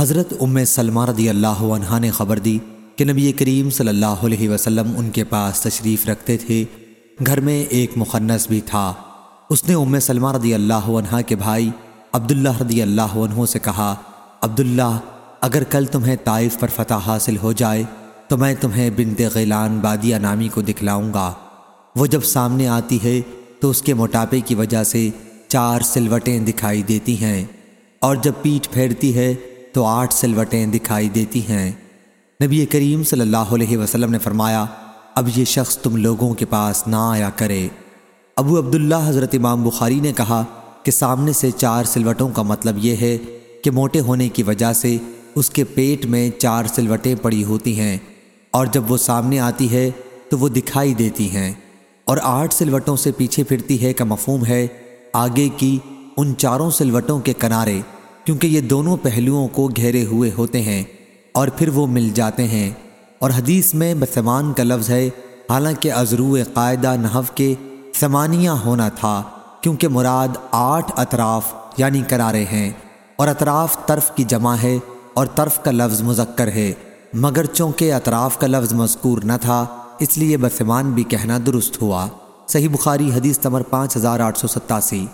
حضرت ام سلمہ رضی اللہ عنہ نے خبر دی کہ نبی کریم صلی اللہ علیہ وسلم ان کے پاس تشریف رکھتے تھے۔ گھر میں ایک مخنص بھی تھا۔ اس نے ام سلمہ رضی اللہ عنہ کے بھائی عبداللہ رضی اللہ عنہ سے کہا، عبداللہ، اگر کل تمہیں طائف پر فتح حاصل ہو جائے تو میں تمہیں بنت غیلان بادیہ نامی کو دکھلاؤں گا۔ وہ جب سامنے آتی ہے تو اس کے موٹاپے کی وجہ سے چار سلوٹیں دکھائی دیتی ہیں اور جب پیٹھ پھیرتی ہے تو آٹھ سلوٹیں دکھائی دیتی ہیں۔ نبی کریم صلی اللہ علیہ وسلم نے فرمایا، اب یہ شخص تم لوگوں کے پاس نہ آیا کرے۔ ابو عبداللہ حضرت امام بخاری نے کہا کہ سامنے سے چار سلوٹوں کا مطلب یہ ہے کہ موٹے ہونے کی وجہ سے اس کے پیٹ میں چار سلوٹیں پڑی ہوتی ہیں، اور جب وہ سامنے آتی ہے تو وہ دکھائی دیتی ہیں۔ اور آٹھ سلوٹوں سے پیچھے پھرتی ہے کا مفہوم ہے آگے کی ان چاروں سلوٹوں کے کنارے۔ کیونکہ یہ دونوں پہلوؤں کو گھیرے ہوئے ہوتے ہیں اور پھر وہ مل جاتے ہیں۔ اور حدیث میں بسمان کا لفظ ہے، حالانکہ عزرو قاعدہ نحو کے ثمانیہ ہونا تھا، کیونکہ مراد آٹھ اطراف یعنی کنارے ہیں۔ اور اطراف طرف کی جمع ہے اور طرف کا لفظ مذکر ہے۔ مگر چونکہ اطراف کا لفظ مذکور نہ تھا، اس لیے بسمان بھی کہنا درست ہوا۔ صحیح بخاری حدیث نمبر پانچ ہزار آٹھ سو ستاسی۔